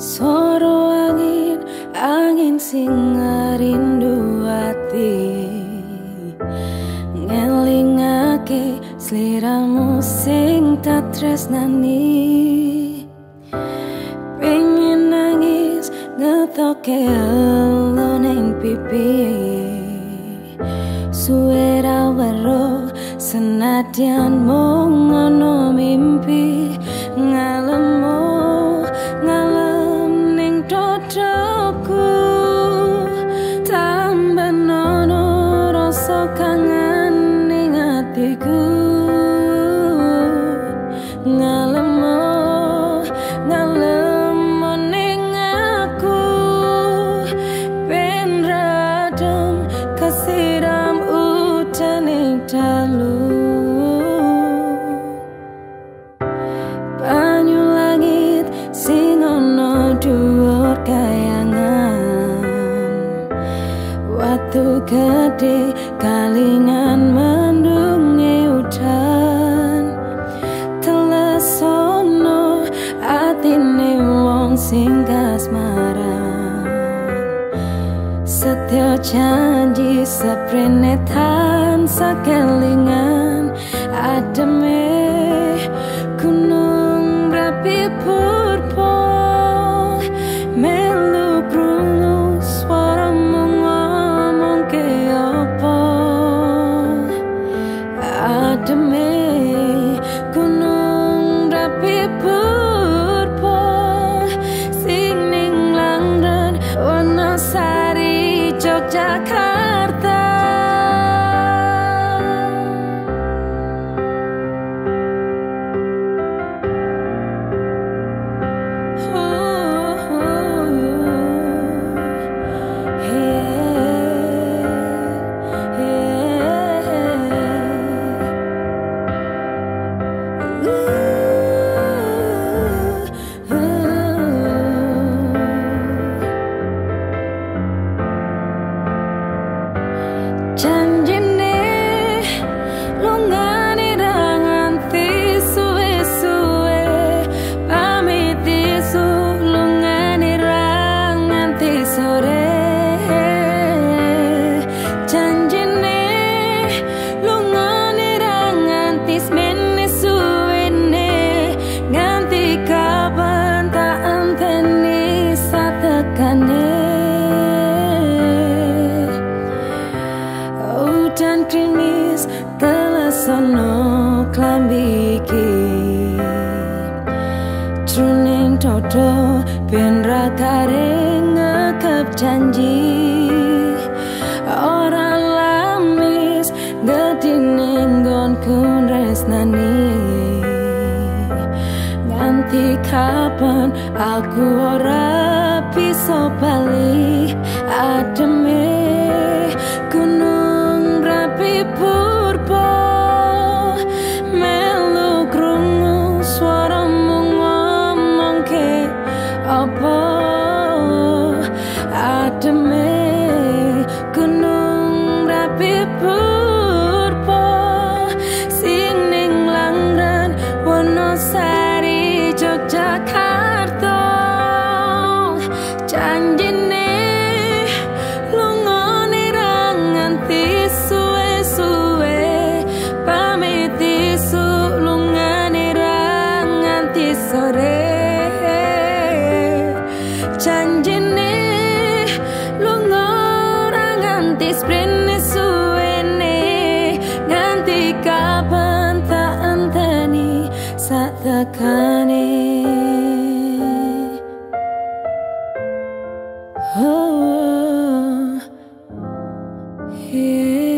Soro angin, angin sing rindu ati. Ngelingake seliramu sing tak tresnani. Pengen nangis ngetoke neng pipi. Suera senadyan mong ono mimpi Watu gede kalingan mendungi udan. Telesono atine wong sing kasmaran. Setyo janji seprenetan sakelingan klambiki Truning toto ben rakare ngekep janji. Ora lamis gedine nggonku resnani. Nganti kapan aku ora bisa sore janjine lunga ranganti sprene suwene nganti kapan tak enteni sak tekane Oh, yeah, yeah.